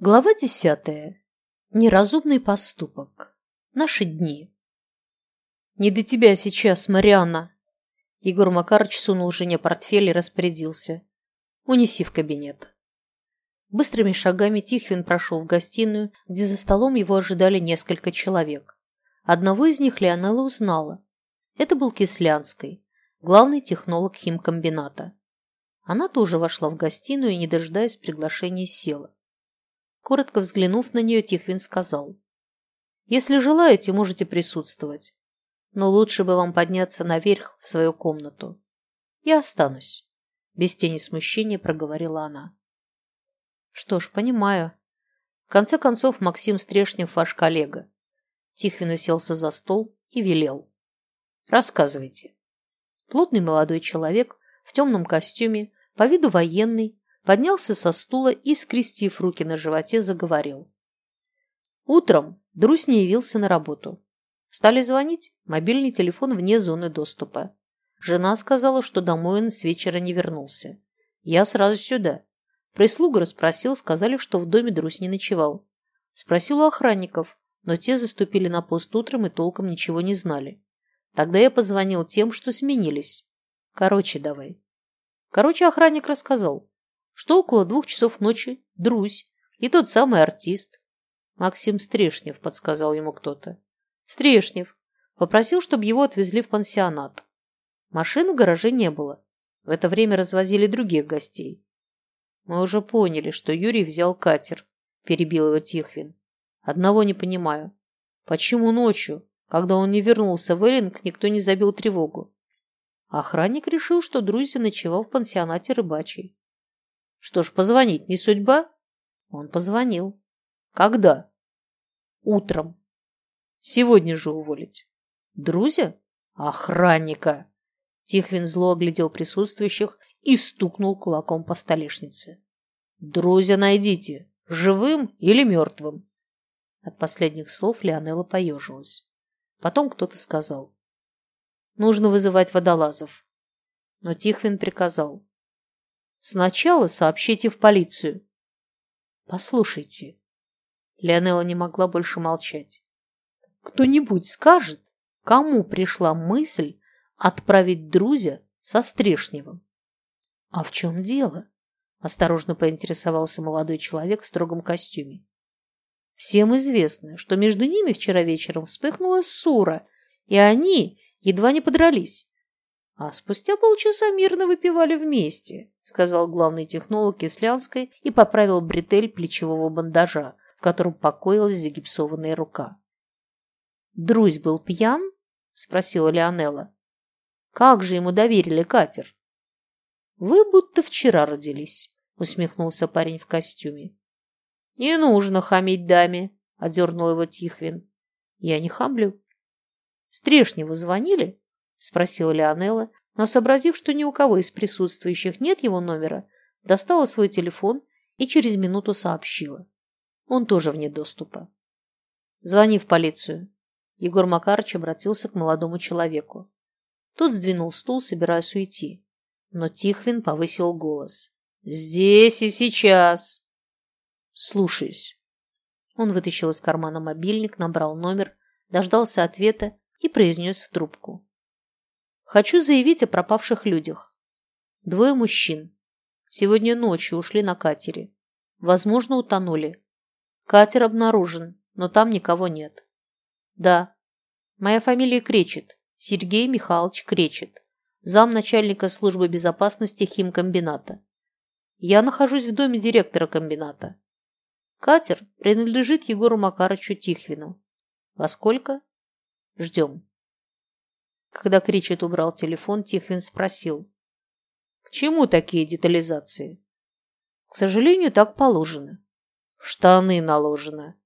Глава десятая. Неразумный поступок. Наши дни. «Не до тебя сейчас, Марианна!» Егор Макарович сунул жене портфель и распорядился. «Унеси в кабинет». Быстрыми шагами Тихвин прошел в гостиную, где за столом его ожидали несколько человек. Одного из них Леонелла узнала. Это был Кислянский, главный технолог химкомбината. Она тоже вошла в гостиную и, не дожидаясь приглашения, села. Коротко взглянув на нее, Тихвин сказал. «Если желаете, можете присутствовать. Но лучше бы вам подняться наверх в свою комнату. Я останусь», – без тени смущения проговорила она. «Что ж, понимаю. В конце концов, Максим Стрешнев ваш коллега». Тихвин уселся за стол и велел. «Рассказывайте». Плотный молодой человек в темном костюме, по виду военный, поднялся со стула и, скрестив руки на животе, заговорил. Утром Друсь не явился на работу. Стали звонить, мобильный телефон вне зоны доступа. Жена сказала, что домой он с вечера не вернулся. Я сразу сюда. Прислугу расспросил, сказали, что в доме Друсь не ночевал. Спросил у охранников, но те заступили на пост утром и толком ничего не знали. Тогда я позвонил тем, что сменились. Короче, давай. Короче, охранник рассказал что около двух часов ночи Друзь и тот самый артист. Максим Стрешнев, подсказал ему кто-то. Стрешнев. Попросил, чтобы его отвезли в пансионат. Машин в гараже не было. В это время развозили других гостей. Мы уже поняли, что Юрий взял катер, перебил его Тихвин. Одного не понимаю. Почему ночью, когда он не вернулся в Эллинг, никто не забил тревогу? Охранник решил, что Друзья ночевал в пансионате рыбачий. Что ж, позвонить не судьба? Он позвонил. Когда? Утром. Сегодня же уволить. Друзья? Охранника. Тихвин зло оглядел присутствующих и стукнул кулаком по столешнице. Друзья найдите, живым или мертвым. От последних слов Леонела поежилась. Потом кто-то сказал. Нужно вызывать водолазов. Но Тихвин приказал. Сначала сообщите в полицию. Послушайте. Леонела не могла больше молчать. Кто-нибудь скажет, кому пришла мысль отправить Друзя со Стрешневым? А в чем дело? Осторожно поинтересовался молодой человек в строгом костюме. Всем известно, что между ними вчера вечером вспыхнула ссора, и они едва не подрались. А спустя полчаса мирно выпивали вместе сказал главный технолог Кислянской и поправил бретель плечевого бандажа, в котором покоилась загипсованная рука. «Друзь был пьян?» – спросила Леонелла. «Как же ему доверили катер?» «Вы будто вчера родились», – усмехнулся парень в костюме. «Не нужно хамить даме», – одернул его Тихвин. «Я не хамлю». «Стрешневу звонили?» – спросила Леонелла, но, сообразив, что ни у кого из присутствующих нет его номера, достала свой телефон и через минуту сообщила. Он тоже вне доступа. «Звони в полицию». Егор Макарович обратился к молодому человеку. Тот сдвинул стул, собираясь уйти. Но Тихвин повысил голос. «Здесь и сейчас!» «Слушаюсь». Он вытащил из кармана мобильник, набрал номер, дождался ответа и произнес в трубку. Хочу заявить о пропавших людях. Двое мужчин. Сегодня ночью ушли на катере. Возможно, утонули. Катер обнаружен, но там никого нет. Да, моя фамилия Кречет. Сергей Михайлович Кречет. Зам начальника службы безопасности химкомбината. Я нахожусь в доме директора комбината. Катер принадлежит Егору Макарычу Тихвину. Во сколько? Ждем. Когда Кричет убрал телефон, Тихвин спросил. «К чему такие детализации?» «К сожалению, так положено». «В штаны наложено».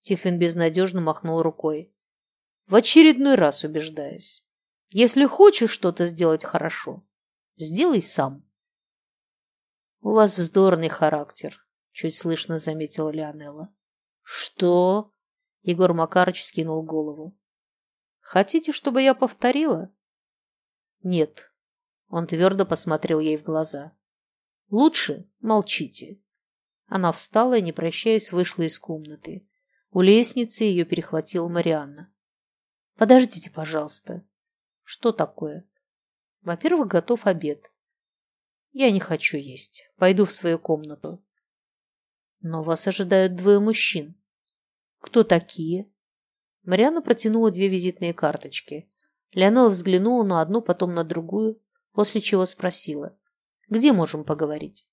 Тихвин безнадежно махнул рукой. «В очередной раз убеждаюсь. Если хочешь что-то сделать хорошо, сделай сам». «У вас вздорный характер», — чуть слышно заметила Леонелла. «Что?» — Егор Макарович скинул голову. Хотите, чтобы я повторила? Нет. Он твердо посмотрел ей в глаза. Лучше молчите. Она встала и, не прощаясь, вышла из комнаты. У лестницы ее перехватила Марианна. «Подождите, пожалуйста». «Что такое?» «Во-первых, готов обед». «Я не хочу есть. Пойду в свою комнату». «Но вас ожидают двое мужчин». «Кто такие?» Марианна протянула две визитные карточки. Леонела взглянула на одну, потом на другую, после чего спросила. «Где можем поговорить?»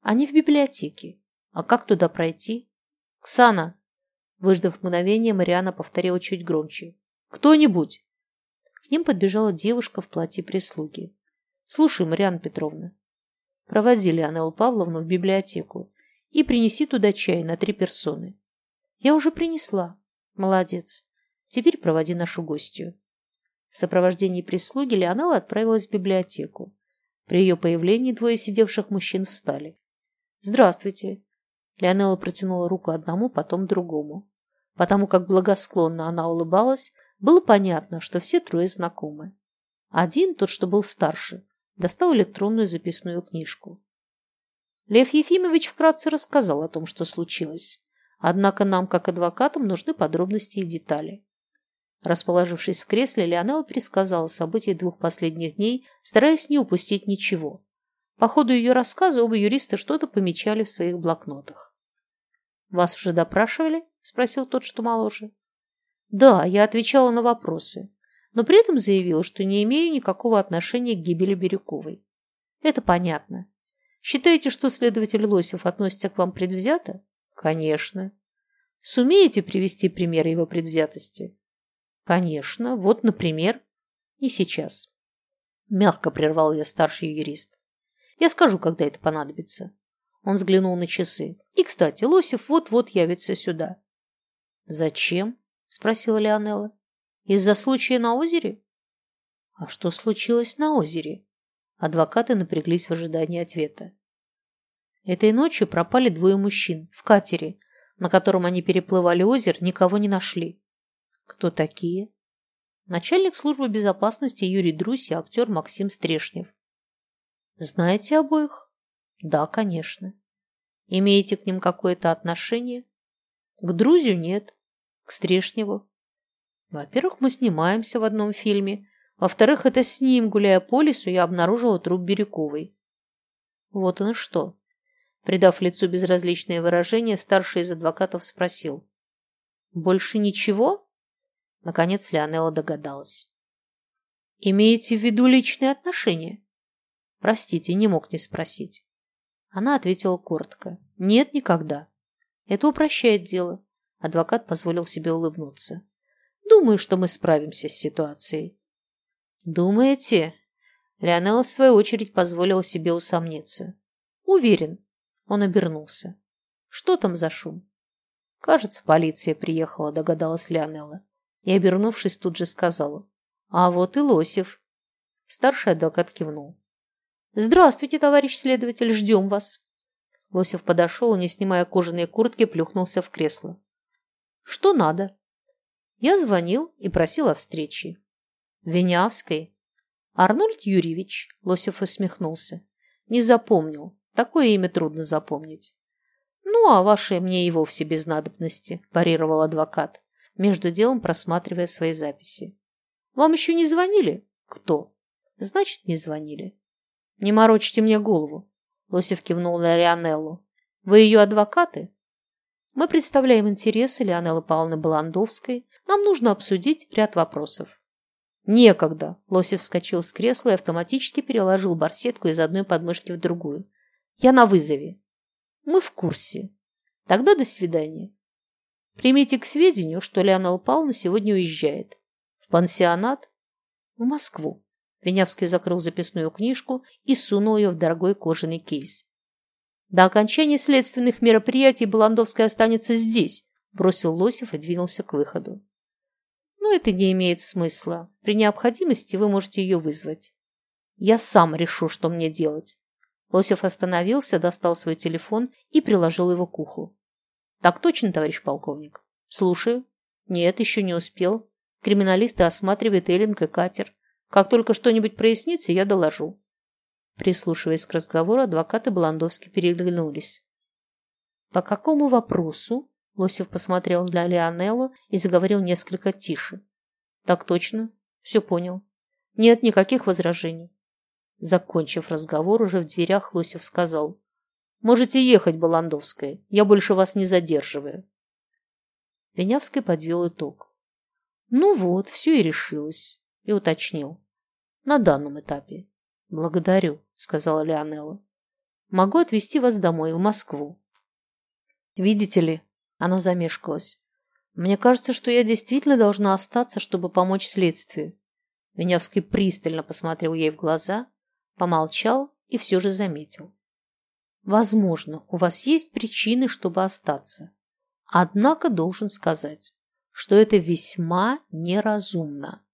«Они в библиотеке. А как туда пройти?» «Ксана!» Выждав мгновение, Марианна повторила чуть громче. «Кто-нибудь!» К ним подбежала девушка в платье прислуги. «Слушай, Марианна Петровна, проводи Леонеллу Павловну в библиотеку и принеси туда чай на три персоны». «Я уже принесла». «Молодец. Теперь проводи нашу гостью». В сопровождении прислуги Леонелла отправилась в библиотеку. При ее появлении двое сидевших мужчин встали. «Здравствуйте!» Леонелла протянула руку одному, потом другому. Потому как благосклонно она улыбалась, было понятно, что все трое знакомы. Один, тот, что был старше, достал электронную записную книжку. Лев Ефимович вкратце рассказал о том, что случилось. Однако нам, как адвокатам, нужны подробности и детали. Расположившись в кресле, Леонелла пересказала события двух последних дней, стараясь не упустить ничего. По ходу ее рассказа оба юриста что-то помечали в своих блокнотах. «Вас уже допрашивали?» – спросил тот, что моложе. «Да, я отвечала на вопросы, но при этом заявила, что не имею никакого отношения к гибели Бирюковой. Это понятно. Считаете, что следователь Лосев относится к вам предвзято? Конечно. Сумеете привести примеры его предвзятости? Конечно. Вот, например. Не сейчас. Мягко прервал ее старший юрист. Я скажу, когда это понадобится. Он взглянул на часы. И, кстати, Лосев вот-вот явится сюда. Зачем? Спросила Леонелла. Из-за случая на озере? А что случилось на озере? Адвокаты напряглись в ожидании ответа. Этой ночью пропали двое мужчин в катере, на котором они переплывали озеро, никого не нашли. Кто такие? Начальник службы безопасности Юрий Друсь и актер Максим Стрешнев. Знаете обоих? Да, конечно. Имеете к ним какое-то отношение? К Друзю нет. К Стрешневу? Во-первых, мы снимаемся в одном фильме. Во-вторых, это с ним, гуляя по лесу, я обнаружила труп Бирюковой. Вот оно что. Придав лицу безразличное выражение, старший из адвокатов спросил. «Больше ничего?» Наконец Леонелла догадалась. «Имеете в виду личные отношения?» Простите, не мог не спросить. Она ответила коротко. Нет, никогда. Это упрощает дело. Адвокат позволил себе улыбнуться. Думаю, что мы справимся с ситуацией. Думаете? Леонела в свою очередь позволила себе усомниться. Уверен. Он обернулся. Что там за шум? Кажется, полиция приехала, догадалась Леонела. И, обернувшись, тут же сказала. А вот и Лосев. Старший адвокат кивнул. «Здравствуйте, товарищ следователь, ждем вас». Лосев подошел и, не снимая кожаные куртки, плюхнулся в кресло. «Что надо?» Я звонил и просил о встрече. «Винявской?» «Арнольд Юрьевич», — Лосев усмехнулся. «Не запомнил. Такое имя трудно запомнить». «Ну, а ваше мне и вовсе без надобности», – парировал адвокат, между делом просматривая свои записи. «Вам еще не звонили?» «Кто?» «Значит, не звонили. «Не морочьте мне голову», – Лосев кивнул на Леонеллу. «Вы ее адвокаты?» «Мы представляем интересы Леонеллы Павловны Баландовской. Нам нужно обсудить ряд вопросов». «Некогда!» – Лосев вскочил с кресла и автоматически переложил барсетку из одной подмышки в другую. «Я на вызове». «Мы в курсе. Тогда до свидания». «Примите к сведению, что Леонелла Павловна сегодня уезжает. В пансионат?» «В Москву». Винявский закрыл записную книжку и сунул ее в дорогой кожаный кейс. «До окончания следственных мероприятий Баландовская останется здесь», бросил Лосев и двинулся к выходу. «Но это не имеет смысла. При необходимости вы можете ее вызвать. Я сам решу, что мне делать». Лосев остановился, достал свой телефон и приложил его к уху. «Так точно, товарищ полковник?» «Слушаю». «Нет, еще не успел. Криминалисты осматривают Эллинг и катер. Как только что-нибудь прояснится, я доложу. Прислушиваясь к разговору, адвокаты Баландовски переглянулись. По какому вопросу? Лосев посмотрел на Леонеллу и заговорил несколько тише. Так точно. Все понял. Нет никаких возражений. Закончив разговор, уже в дверях Лосев сказал. Можете ехать, Баландовская. Я больше вас не задерживаю. Винявский подвел итог. Ну вот, все и решилось. И уточнил. На данном этапе. Благодарю, сказала Леонелла. Могу отвезти вас домой, в Москву. Видите ли, она замешкалась. Мне кажется, что я действительно должна остаться, чтобы помочь следствию. Винявский пристально посмотрел ей в глаза, помолчал и все же заметил. Возможно, у вас есть причины, чтобы остаться. Однако должен сказать, что это весьма неразумно.